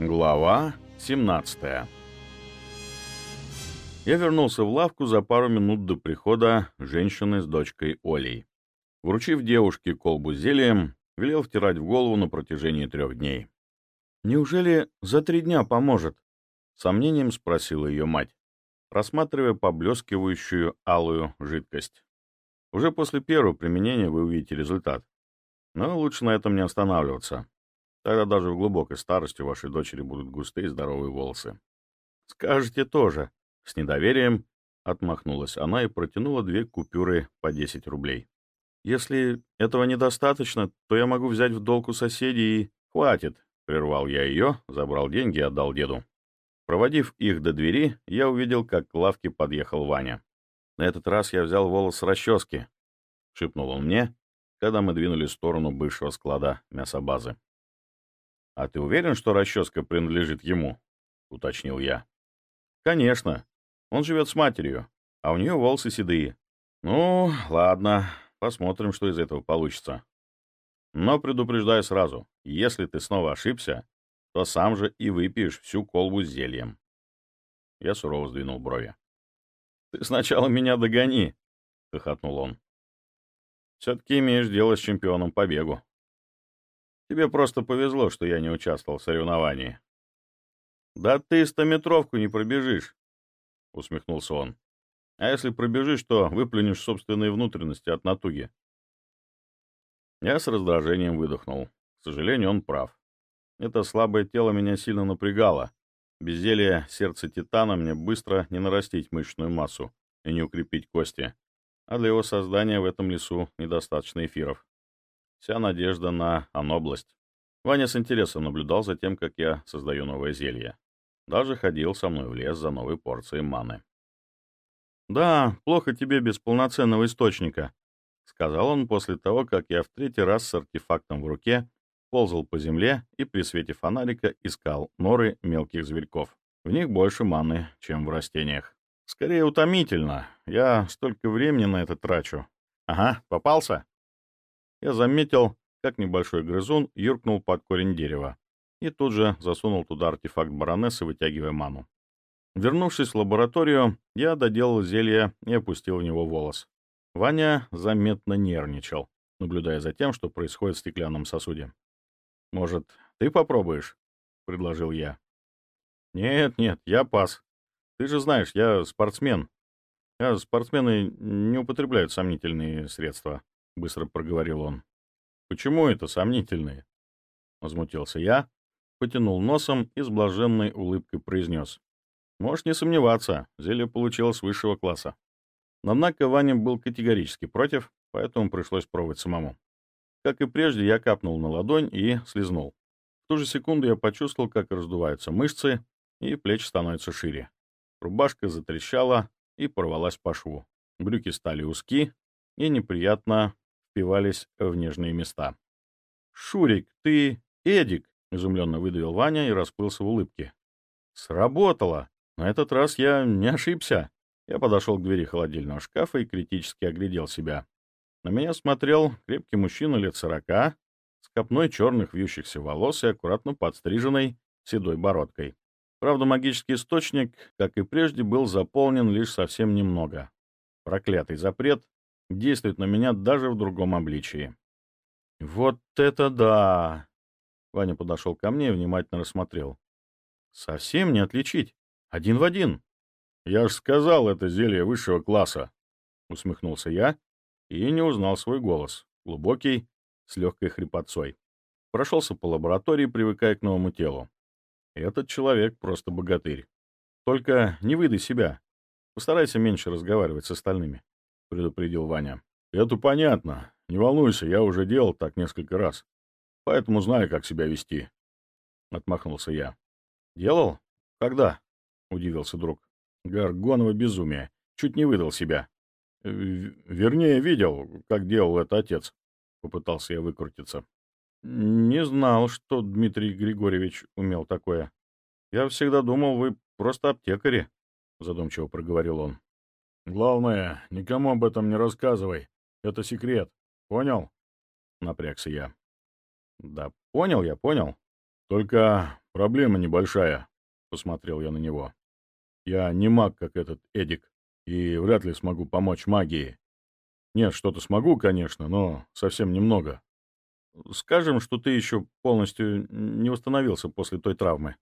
Глава 17 Я вернулся в лавку за пару минут до прихода женщины с дочкой Олей. Вручив девушке колбу с зельем, велел втирать в голову на протяжении трех дней. «Неужели за три дня поможет?» — сомнением спросила ее мать, рассматривая поблескивающую алую жидкость. «Уже после первого применения вы увидите результат. Но лучше на этом не останавливаться. Тогда даже в глубокой старости у вашей дочери будут густые здоровые волосы. Скажете тоже. С недоверием отмахнулась она и протянула две купюры по 10 рублей. Если этого недостаточно, то я могу взять в долг у соседей и... Хватит, прервал я ее, забрал деньги и отдал деду. Проводив их до двери, я увидел, как к лавке подъехал Ваня. На этот раз я взял волос с расчески, — шепнул он мне, когда мы двинулись в сторону бывшего склада мясобазы. «А ты уверен, что расческа принадлежит ему?» — уточнил я. «Конечно. Он живет с матерью, а у нее волосы седые. Ну, ладно, посмотрим, что из этого получится. Но предупреждаю сразу, если ты снова ошибся, то сам же и выпьешь всю колбу с зельем». Я сурово сдвинул брови. «Ты сначала меня догони!» — хохотнул он. «Все-таки имеешь дело с чемпионом по бегу». Тебе просто повезло, что я не участвовал в соревновании. Да ты стометровку не пробежишь, усмехнулся он. А если пробежишь, то выплюнешь собственные внутренности от натуги. Я с раздражением выдохнул. К сожалению, он прав. Это слабое тело меня сильно напрягало. Без зелья сердца титана мне быстро не нарастить мышечную массу и не укрепить кости. А для его создания в этом лесу недостаточно эфиров. Вся надежда на онобласть. Ваня с интересом наблюдал за тем, как я создаю новое зелье. Даже ходил со мной в лес за новой порцией маны. «Да, плохо тебе без полноценного источника», — сказал он после того, как я в третий раз с артефактом в руке ползал по земле и при свете фонарика искал норы мелких зверьков. В них больше маны, чем в растениях. Скорее утомительно. Я столько времени на это трачу. Ага, попался? Я заметил, как небольшой грызун юркнул под корень дерева и тут же засунул туда артефакт баронессы, вытягивая ману. Вернувшись в лабораторию, я доделал зелье и опустил в него волос. Ваня заметно нервничал, наблюдая за тем, что происходит в стеклянном сосуде. «Может, ты попробуешь?» — предложил я. «Нет, нет, я пас. Ты же знаешь, я спортсмен. А спортсмены не употребляют сомнительные средства. — быстро проговорил он. «Почему это сомнительные?» — возмутился я, потянул носом и с блаженной улыбкой произнес. «Можешь не сомневаться, зелье получилось высшего класса». Однако Ваня был категорически против, поэтому пришлось пробовать самому. Как и прежде, я капнул на ладонь и слезнул. В ту же секунду я почувствовал, как раздуваются мышцы, и плечи становятся шире. Рубашка затрещала и порвалась по шву. Брюки стали узки и неприятно впивались в нежные места. «Шурик, ты Эдик!» — изумленно выдавил Ваня и расплылся в улыбке. «Сработало! На этот раз я не ошибся!» Я подошел к двери холодильного шкафа и критически оглядел себя. На меня смотрел крепкий мужчина лет сорока, с копной черных вьющихся волос и аккуратно подстриженной седой бородкой. Правда, магический источник, как и прежде, был заполнен лишь совсем немного. Проклятый запрет действует на меня даже в другом обличии. «Вот это да!» Ваня подошел ко мне и внимательно рассмотрел. «Совсем не отличить. Один в один». «Я ж сказал, это зелье высшего класса!» Усмехнулся я и не узнал свой голос, глубокий, с легкой хрипотцой. Прошелся по лаборатории, привыкая к новому телу. Этот человек просто богатырь. Только не выдай себя. Постарайся меньше разговаривать с остальными. — предупредил Ваня. «Это понятно. Не волнуйся, я уже делал так несколько раз. Поэтому знаю, как себя вести». Отмахнулся я. «Делал? Когда?» — удивился друг. «Гаргоново безумие. Чуть не выдал себя». «Вернее, видел, как делал это отец», — попытался я выкрутиться. «Не знал, что Дмитрий Григорьевич умел такое. Я всегда думал, вы просто аптекари», — задумчиво проговорил он. Главное, никому об этом не рассказывай. Это секрет. Понял? Напрягся я. Да понял я, понял. Только проблема небольшая», — посмотрел я на него. «Я не маг, как этот Эдик, и вряд ли смогу помочь магии. Нет, что-то смогу, конечно, но совсем немного. Скажем, что ты еще полностью не восстановился после той травмы».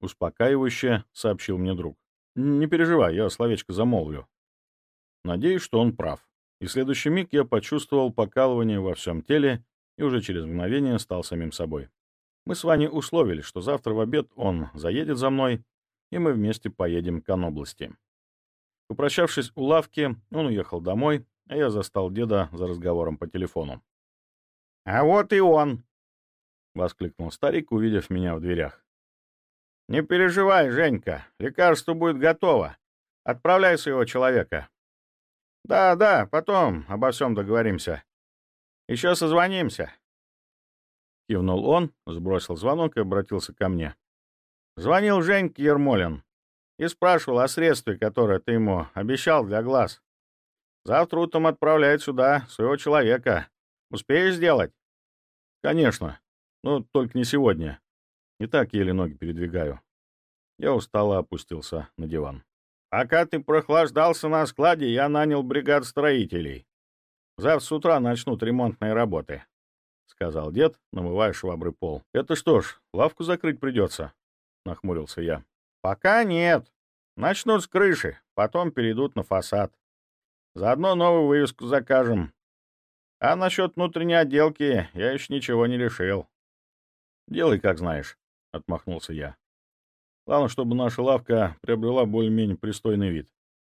Успокаивающе сообщил мне друг. «Не переживай, я словечко замолвлю». Надеюсь, что он прав. И в следующий миг я почувствовал покалывание во всем теле и уже через мгновение стал самим собой. Мы с Ваней условились, что завтра в обед он заедет за мной, и мы вместе поедем к Анобласти. Попрощавшись у лавки, он уехал домой, а я застал деда за разговором по телефону. «А вот и он!» — воскликнул старик, увидев меня в дверях. «Не переживай, Женька, лекарство будет готово. Отправляй своего человека. Да, да, потом обо всем договоримся. Еще созвонимся. Кивнул он, сбросил звонок и обратился ко мне. Звонил Женька Ермолин и спрашивал о средстве, которое ты ему обещал для глаз. Завтра утром отправляет сюда своего человека. Успеешь сделать? Конечно. Но только не сегодня. И так еле ноги передвигаю. Я устало опустился на диван. Пока ты прохлаждался на складе, я нанял бригад строителей. Завтра с утра начнут ремонтные работы. — сказал дед, намывая швабры пол. — Это что ж, лавку закрыть придется, — нахмурился я. — Пока нет. Начнут с крыши, потом перейдут на фасад. Заодно новую вывеску закажем. А насчет внутренней отделки я еще ничего не решил. — Делай, как знаешь, — отмахнулся я. Главное, чтобы наша лавка приобрела более-менее пристойный вид,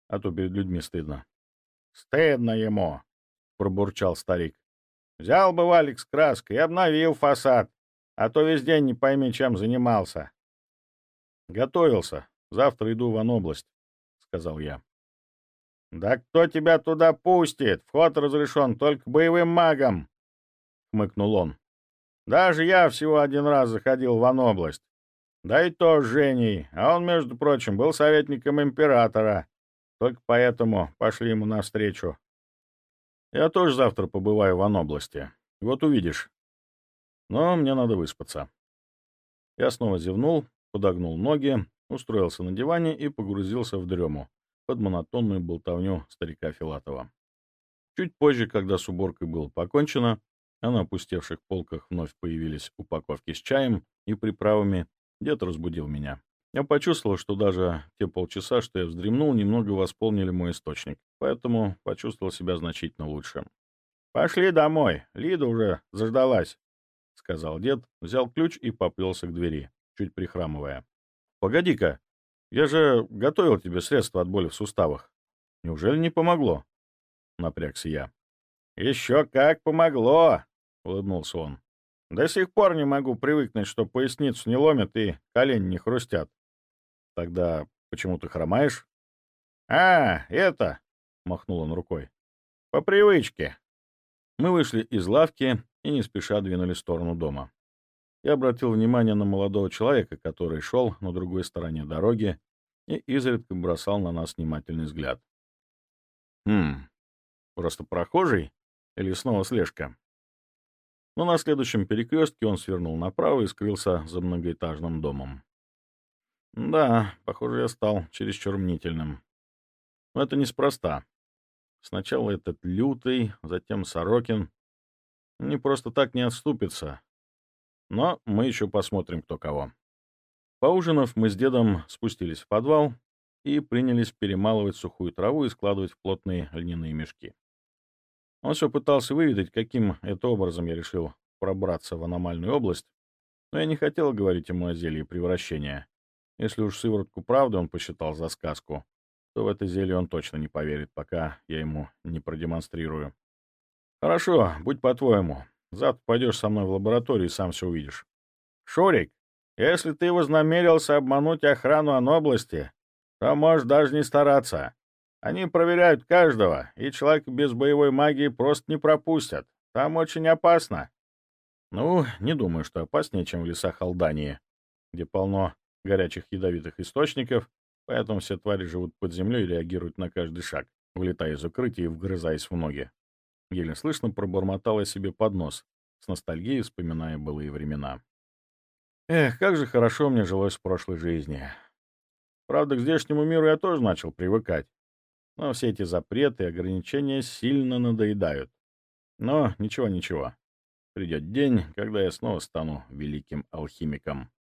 а то перед людьми стыдно. — Стыдно ему, — пробурчал старик. Взял бы валик с краской и обновил фасад, а то весь день не пойми, чем занимался. Готовился. Завтра иду в область, сказал я. Да кто тебя туда пустит? Вход разрешен только боевым магам, хмыкнул он. Даже я всего один раз заходил в область. Да и то с Женей, а он, между прочим, был советником императора. Только поэтому пошли ему навстречу. Я тоже завтра побываю в Анобласти. Вот увидишь. Но мне надо выспаться. Я снова зевнул, подогнул ноги, устроился на диване и погрузился в дрему под монотонную болтовню старика Филатова. Чуть позже, когда с уборкой было покончено, а на опустевших полках вновь появились упаковки с чаем и приправами, дед разбудил меня. Я почувствовал, что даже те полчаса, что я вздремнул, немного восполнили мой источник, поэтому почувствовал себя значительно лучше. «Пошли домой, Лида уже заждалась», — сказал дед, взял ключ и поплелся к двери, чуть прихрамывая. «Погоди-ка, я же готовил тебе средства от боли в суставах. Неужели не помогло?» — напрягся я. «Еще как помогло!» — улыбнулся он. «До сих пор не могу привыкнуть, что поясницу не ломят и колени не хрустят. Тогда почему ты хромаешь? А, это, махнул он рукой. По привычке. Мы вышли из лавки и не спеша двинули в сторону дома. Я обратил внимание на молодого человека, который шел на другой стороне дороги и изредка бросал на нас внимательный взгляд. Хм, просто прохожий или снова слежка? Но на следующем перекрестке он свернул направо и скрылся за многоэтажным домом. Да, похоже, я стал чересчур мнительным. Но это неспроста. Сначала этот Лютый, затем Сорокин. Не просто так не отступится. Но мы еще посмотрим, кто кого. Поужинав, мы с дедом спустились в подвал и принялись перемалывать сухую траву и складывать в плотные льняные мешки. Он все пытался выведать, каким это образом я решил пробраться в аномальную область, но я не хотел говорить ему о зелье превращения. Если уж сыворотку правды он посчитал за сказку, то в это зелье он точно не поверит, пока я ему не продемонстрирую. Хорошо, будь по-твоему. Завтра пойдешь со мной в лабораторию и сам все увидишь. Шурик, если ты вознамерился обмануть охрану Анобласти, то можешь даже не стараться. Они проверяют каждого, и человека без боевой магии просто не пропустят. Там очень опасно. Ну, не думаю, что опаснее, чем в лесах Алдании, где полно горячих ядовитых источников, поэтому все твари живут под землей и реагируют на каждый шаг, вылетая из укрытия и вгрызаясь в ноги. Еле слышно пробормотала себе под нос, с ностальгией вспоминая былые времена. Эх, как же хорошо мне жилось в прошлой жизни. Правда, к здешнему миру я тоже начал привыкать. Но все эти запреты и ограничения сильно надоедают. Но ничего-ничего. Придет день, когда я снова стану великим алхимиком.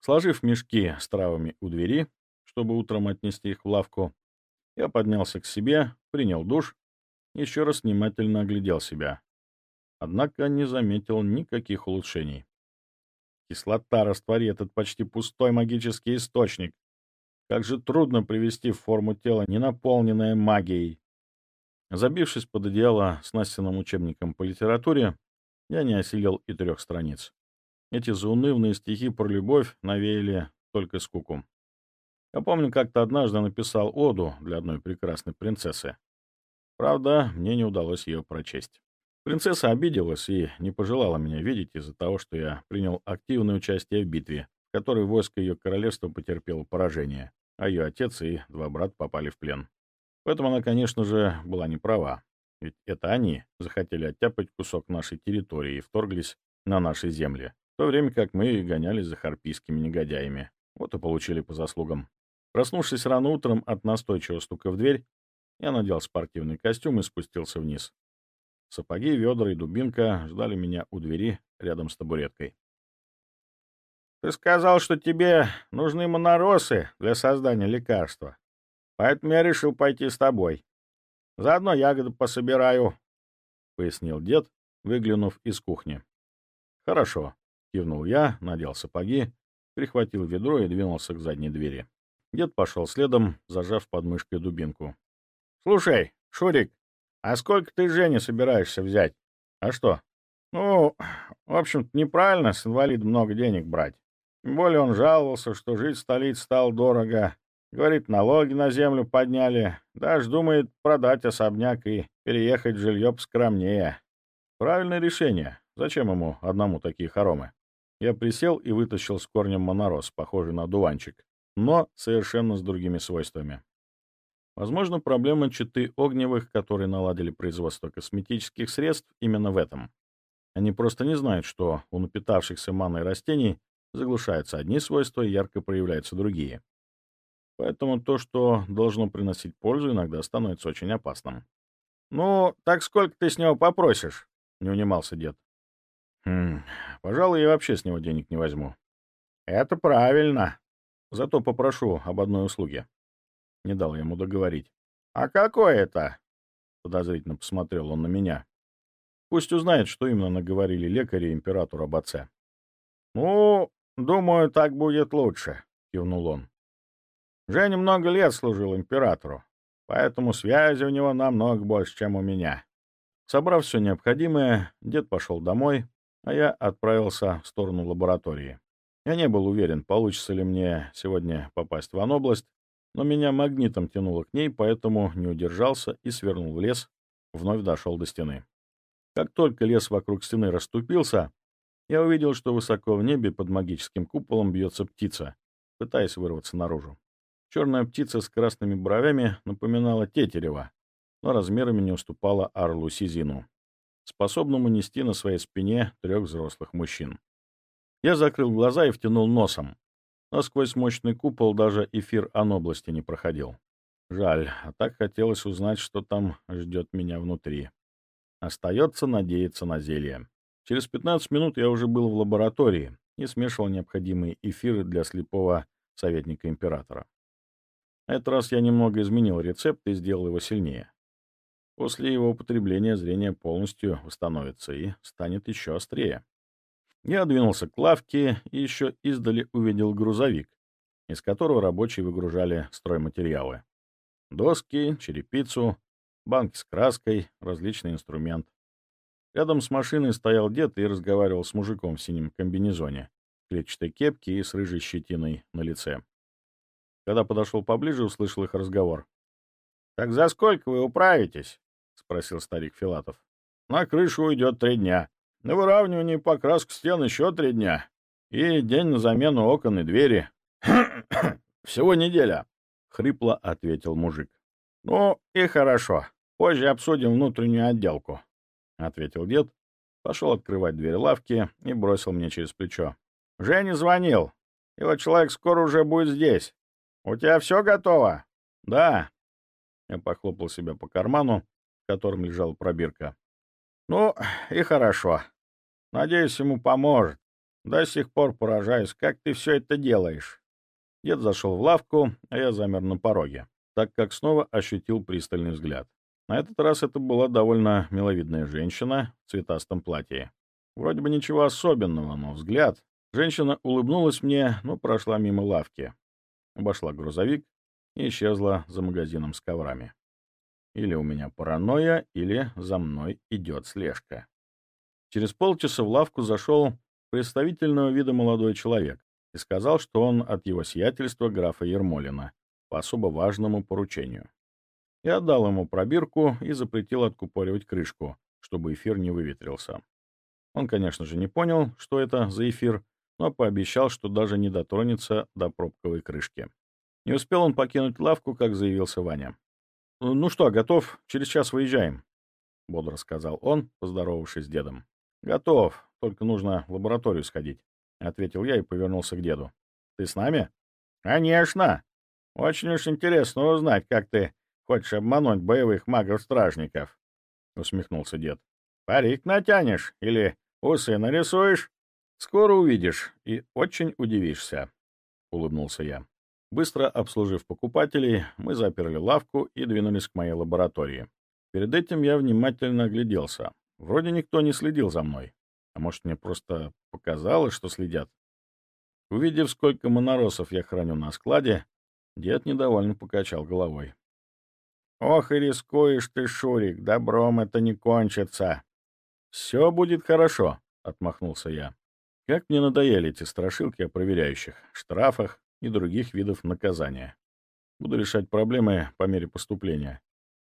Сложив мешки с травами у двери, чтобы утром отнести их в лавку, я поднялся к себе, принял душ и еще раз внимательно оглядел себя. Однако не заметил никаких улучшений. Кислота раствори этот почти пустой магический источник. Как же трудно привести в форму тело, не наполненное магией. Забившись под одеяло с Настиным учебником по литературе, я не осилил и трех страниц. Эти заунывные стихи про любовь навеяли только скуку. Я помню, как-то однажды написал оду для одной прекрасной принцессы. Правда, мне не удалось ее прочесть. Принцесса обиделась и не пожелала меня видеть из-за того, что я принял активное участие в битве, в которой войско ее королевства потерпело поражение, а ее отец и два брата попали в плен. Поэтому она, конечно же, была не права. Ведь это они захотели оттяпать кусок нашей территории и вторглись на наши земли, в то время как мы гонялись за харпийскими негодяями. Вот и получили по заслугам. Проснувшись рано утром от настойчивого стука в дверь, я надел спортивный костюм и спустился вниз. Сапоги, ведра и дубинка ждали меня у двери рядом с табуреткой. «Ты сказал, что тебе нужны моноросы для создания лекарства, поэтому я решил пойти с тобой. Заодно ягоды пособираю», — пояснил дед, выглянув из кухни. «Хорошо», — кивнул я, надел сапоги, прихватил ведро и двинулся к задней двери. Дед пошел следом, зажав под мышкой дубинку. — Слушай, Шурик, а сколько ты Жене собираешься взять? А что? Ну, в общем-то, неправильно с инвалидом много денег брать. Более он жаловался, что жить в столице стало дорого. Говорит, налоги на землю подняли. Даже думает продать особняк и переехать в жилье поскромнее. Правильное решение. Зачем ему одному такие хоромы? Я присел и вытащил с корнем монороз, похожий на дуванчик но совершенно с другими свойствами. Возможно, проблема читы Огневых, которые наладили производство косметических средств, именно в этом. Они просто не знают, что у напитавшихся маной растений заглушаются одни свойства ярко проявляются другие. Поэтому то, что должно приносить пользу, иногда становится очень опасным. «Ну, так сколько ты с него попросишь?» — не унимался дед. «Хм, пожалуй, я вообще с него денег не возьму». «Это правильно», Зато попрошу об одной услуге. Не дал ему договорить. «А какой это?» Подозрительно посмотрел он на меня. Пусть узнает, что именно наговорили лекари императору об отце. «Ну, думаю, так будет лучше», — кивнул он. «Женя много лет служил императору, поэтому связи у него намного больше, чем у меня». Собрав все необходимое, дед пошел домой, а я отправился в сторону лаборатории. Я не был уверен, получится ли мне сегодня попасть в Анобласть, но меня магнитом тянуло к ней, поэтому не удержался и свернул в лес, вновь дошел до стены. Как только лес вокруг стены расступился, я увидел, что высоко в небе под магическим куполом бьется птица, пытаясь вырваться наружу. Черная птица с красными бровями напоминала тетерева, но размерами не уступала орлу Сизину, способному нести на своей спине трех взрослых мужчин. Я закрыл глаза и втянул носом, но сквозь мощный купол даже эфир Анобласти не проходил. Жаль, а так хотелось узнать, что там ждет меня внутри. Остается надеяться на зелье. Через 15 минут я уже был в лаборатории и смешивал необходимые эфиры для слепого советника императора. На этот раз я немного изменил рецепт и сделал его сильнее. После его употребления зрение полностью восстановится и станет еще острее. Я двинулся к лавке и еще издали увидел грузовик, из которого рабочие выгружали стройматериалы. Доски, черепицу, банки с краской, различный инструмент. Рядом с машиной стоял дед и разговаривал с мужиком в синем комбинезоне, клетчатой кепке и с рыжей щетиной на лице. Когда подошел поближе, услышал их разговор. — Так за сколько вы управитесь? — спросил старик Филатов. — На крышу уйдет три дня. На выравнивание и покраску стен еще три дня. И день на замену окон и двери. Всего неделя, — хрипло ответил мужик. — Ну и хорошо. Позже обсудим внутреннюю отделку, — ответил дед, пошел открывать дверь лавки и бросил мне через плечо. Женя звонил. Его человек скоро уже будет здесь. У тебя все готово?» «Да». Я похлопал себя по карману, в котором лежала пробирка. «Ну, и хорошо. Надеюсь, ему поможет. До сих пор поражаюсь, как ты все это делаешь». Дед зашел в лавку, а я замер на пороге, так как снова ощутил пристальный взгляд. На этот раз это была довольно миловидная женщина в цветастом платье. Вроде бы ничего особенного, но взгляд. Женщина улыбнулась мне, но прошла мимо лавки. Обошла грузовик и исчезла за магазином с коврами. Или у меня паранойя, или за мной идет слежка. Через полчаса в лавку зашел представительного вида молодой человек и сказал, что он от его сиятельства графа Ермолина по особо важному поручению. Я отдал ему пробирку и запретил откупоривать крышку, чтобы эфир не выветрился. Он, конечно же, не понял, что это за эфир, но пообещал, что даже не дотронется до пробковой крышки. Не успел он покинуть лавку, как заявился Ваня. «Ну что, готов? Через час выезжаем», — бодро сказал он, поздоровавшись с дедом. «Готов, только нужно в лабораторию сходить», — ответил я и повернулся к деду. «Ты с нами?» «Конечно! Очень уж интересно узнать, как ты хочешь обмануть боевых магов-стражников», — усмехнулся дед. «Парик натянешь или усы нарисуешь?» «Скоро увидишь и очень удивишься», — улыбнулся я. Быстро обслужив покупателей, мы заперли лавку и двинулись к моей лаборатории. Перед этим я внимательно огляделся. Вроде никто не следил за мной. А может, мне просто показалось, что следят? Увидев, сколько моноросов я храню на складе, дед недовольно покачал головой. «Ох и рискуешь ты, Шурик, добром это не кончится!» «Все будет хорошо», — отмахнулся я. Как мне надоели эти страшилки о проверяющих, штрафах и других видов наказания. Буду решать проблемы по мере поступления.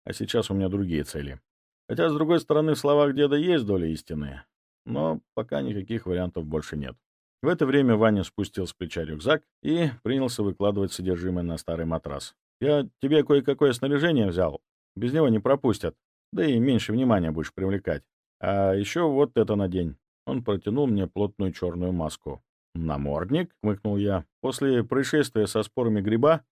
А сейчас у меня другие цели. Хотя, с другой стороны, в словах деда есть доля истины, но пока никаких вариантов больше нет. В это время Ваня спустил с плеча рюкзак и принялся выкладывать содержимое на старый матрас. «Я тебе кое-какое снаряжение взял. Без него не пропустят. Да и меньше внимания будешь привлекать. А еще вот это надень». Он протянул мне плотную черную маску. «Намордник?» — хмыкнул я. «После происшествия со спорами гриба,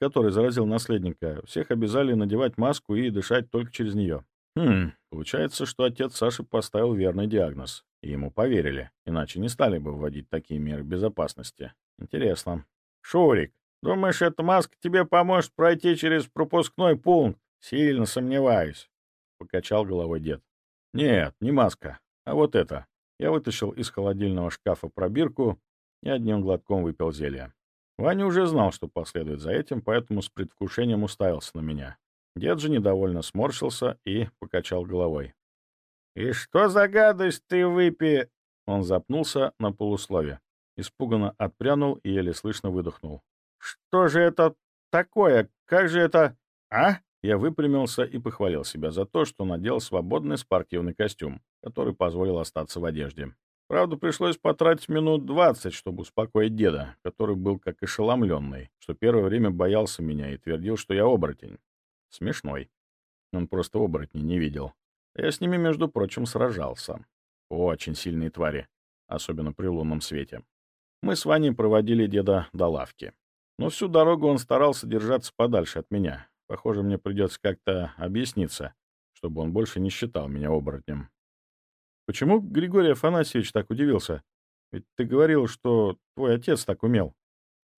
который заразил наследника, всех обязали надевать маску и дышать только через нее. Хм, получается, что отец Саши поставил верный диагноз, и ему поверили, иначе не стали бы вводить такие меры безопасности. Интересно. Шурик, думаешь, эта маска тебе поможет пройти через пропускной пункт? Сильно сомневаюсь», — покачал головой дед. «Нет, не маска, а вот это». Я вытащил из холодильного шкафа пробирку и одним глотком выпил зелье. Ваня уже знал, что последует за этим, поэтому с предвкушением уставился на меня. Дед же недовольно сморщился и покачал головой. «И что за гадость ты выпи...» Он запнулся на полуслове, испуганно отпрянул и еле слышно выдохнул. «Что же это такое? Как же это... А?» Я выпрямился и похвалил себя за то, что надел свободный спортивный костюм, который позволил остаться в одежде. Правда, пришлось потратить минут двадцать, чтобы успокоить деда, который был как ошеломленный, что первое время боялся меня и твердил, что я оборотень. Смешной. Он просто оборотней не видел. Я с ними, между прочим, сражался. Очень сильные твари, особенно при лунном свете. Мы с Ваней проводили деда до лавки. Но всю дорогу он старался держаться подальше от меня. Похоже, мне придется как-то объясниться, чтобы он больше не считал меня оборотнем. Почему Григорий Афанасьевич так удивился? Ведь ты говорил, что твой отец так умел.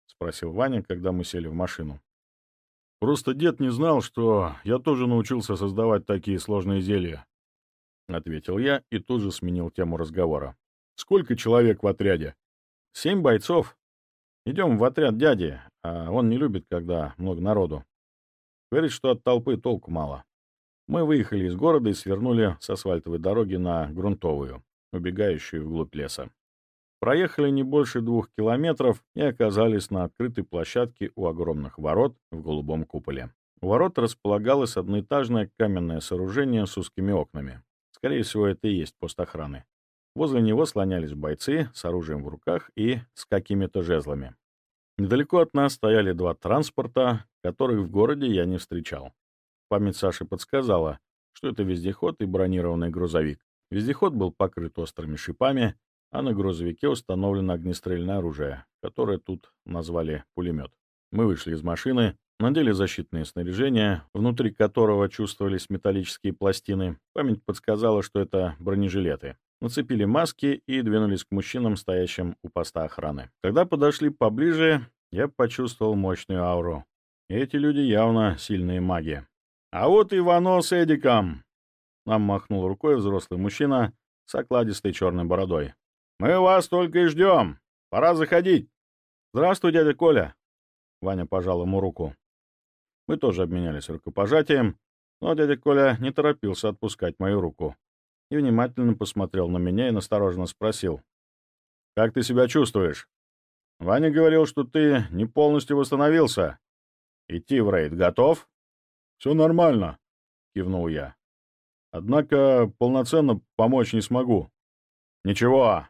— спросил Ваня, когда мы сели в машину. «Просто дед не знал, что я тоже научился создавать такие сложные зелья», — ответил я и тут же сменил тему разговора. «Сколько человек в отряде?» «Семь бойцов. Идем в отряд дяди, а он не любит, когда много народу. Говорит, что от толпы толку мало. Мы выехали из города и свернули с асфальтовой дороги на грунтовую, убегающую вглубь леса. Проехали не больше двух километров и оказались на открытой площадке у огромных ворот в голубом куполе. У ворот располагалось одноэтажное каменное сооружение с узкими окнами. Скорее всего, это и есть пост охраны. Возле него слонялись бойцы с оружием в руках и с какими-то жезлами. Недалеко от нас стояли два транспорта, которых в городе я не встречал. Память Саши подсказала, что это вездеход и бронированный грузовик. Вездеход был покрыт острыми шипами, а на грузовике установлено огнестрельное оружие, которое тут назвали пулемет. Мы вышли из машины, надели защитное снаряжение, внутри которого чувствовались металлические пластины. Память подсказала, что это бронежилеты. Нацепили маски и двинулись к мужчинам, стоящим у поста охраны. Когда подошли поближе, я почувствовал мощную ауру. Эти люди явно сильные маги. «А вот Ивано с Эдиком!» Нам махнул рукой взрослый мужчина с окладистой черной бородой. «Мы вас только и ждем. Пора заходить». «Здравствуй, дядя Коля!» Ваня пожал ему руку. Мы тоже обменялись рукопожатием, но дядя Коля не торопился отпускать мою руку и внимательно посмотрел на меня и настороженно спросил. «Как ты себя чувствуешь? Ваня говорил, что ты не полностью восстановился. Идти в рейд готов?» «Все нормально», — кивнул я. «Однако полноценно помочь не смогу». «Ничего,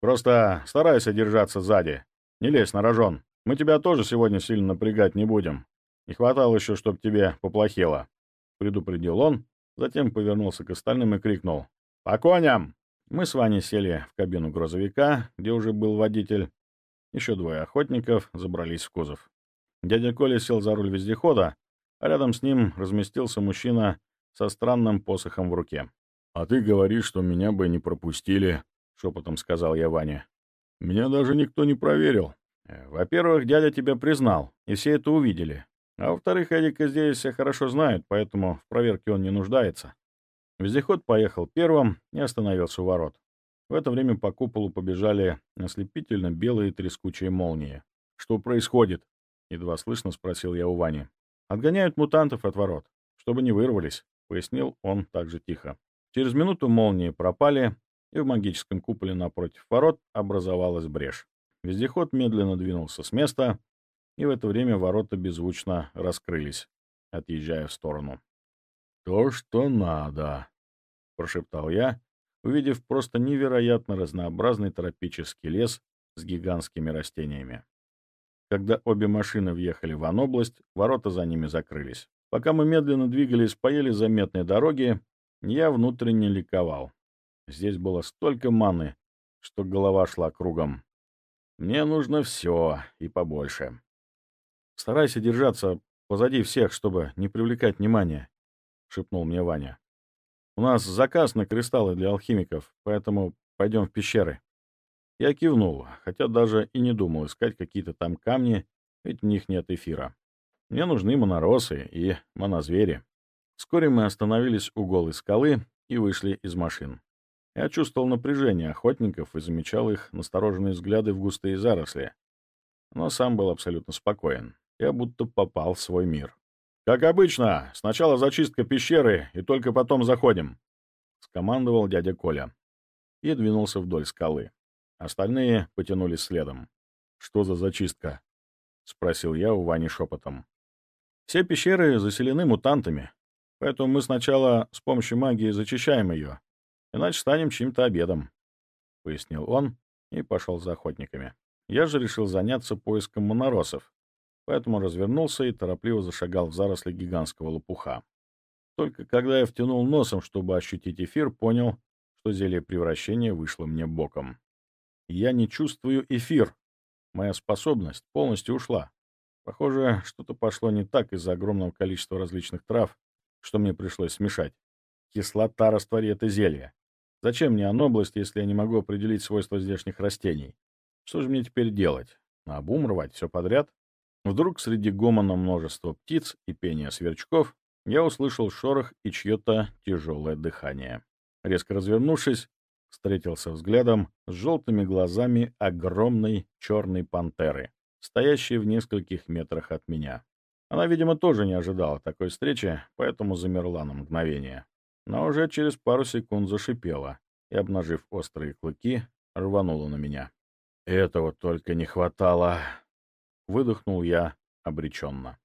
просто старайся держаться сзади. Не лезь на рожон. Мы тебя тоже сегодня сильно напрягать не будем. Не хватало еще, чтоб тебе поплохело», — предупредил он, затем повернулся к остальным и крикнул. «По коням!» Мы с Ваней сели в кабину грузовика, где уже был водитель. Еще двое охотников забрались в кузов. Дядя Коля сел за руль вездехода, а рядом с ним разместился мужчина со странным посохом в руке. «А ты говоришь, что меня бы не пропустили», — шепотом сказал я Ване. «Меня даже никто не проверил. Э, во-первых, дядя тебя признал, и все это увидели. А во-вторых, Эдика здесь все хорошо знают, поэтому в проверке он не нуждается. Вездеход поехал первым и остановился у ворот. В это время по куполу побежали ослепительно белые трескучие молнии. «Что происходит?» — едва слышно спросил я у Вани. «Отгоняют мутантов от ворот, чтобы не вырвались», — пояснил он также тихо. Через минуту молнии пропали, и в магическом куполе напротив ворот образовалась брешь. Вездеход медленно двинулся с места, и в это время ворота беззвучно раскрылись, отъезжая в сторону. «То, что надо», — прошептал я, увидев просто невероятно разнообразный тропический лес с гигантскими растениями. Когда обе машины въехали в Анобласть, ворота за ними закрылись. Пока мы медленно двигались по еле заметной дороге, я внутренне ликовал. Здесь было столько маны, что голова шла кругом. Мне нужно все и побольше. Старайся держаться позади всех, чтобы не привлекать внимания, — шепнул мне Ваня. У нас заказ на кристаллы для алхимиков, поэтому пойдем в пещеры. Я кивнул, хотя даже и не думал искать какие-то там камни, ведь в них нет эфира. Мне нужны моноросы и монозвери. Вскоре мы остановились у голой скалы и вышли из машин. Я чувствовал напряжение охотников и замечал их настороженные взгляды в густые заросли, но сам был абсолютно спокоен. Я будто попал в свой мир. «Как обычно, сначала зачистка пещеры, и только потом заходим», — скомандовал дядя Коля. И двинулся вдоль скалы. Остальные потянулись следом. «Что за зачистка?» — спросил я у Вани шепотом. «Все пещеры заселены мутантами, поэтому мы сначала с помощью магии зачищаем ее, иначе станем чьим-то обедом», — пояснил он и пошел за охотниками. Я же решил заняться поиском моноросов, поэтому развернулся и торопливо зашагал в заросли гигантского лопуха. Только когда я втянул носом, чтобы ощутить эфир, понял, что зелье превращения вышло мне боком. Я не чувствую эфир. Моя способность полностью ушла. Похоже, что-то пошло не так из-за огромного количества различных трав, что мне пришлось смешать. Кислота растворит это зелье. Зачем мне анобласть, если я не могу определить свойства здешних растений? Что же мне теперь делать? Наобум рвать все подряд? Вдруг среди гомона множества птиц и пения сверчков я услышал шорох и чье-то тяжелое дыхание. Резко развернувшись, встретился взглядом с желтыми глазами огромной черной пантеры, стоящей в нескольких метрах от меня. Она, видимо, тоже не ожидала такой встречи, поэтому замерла на мгновение. Но уже через пару секунд зашипела и, обнажив острые клыки, рванула на меня. Этого только не хватало. Выдохнул я обреченно.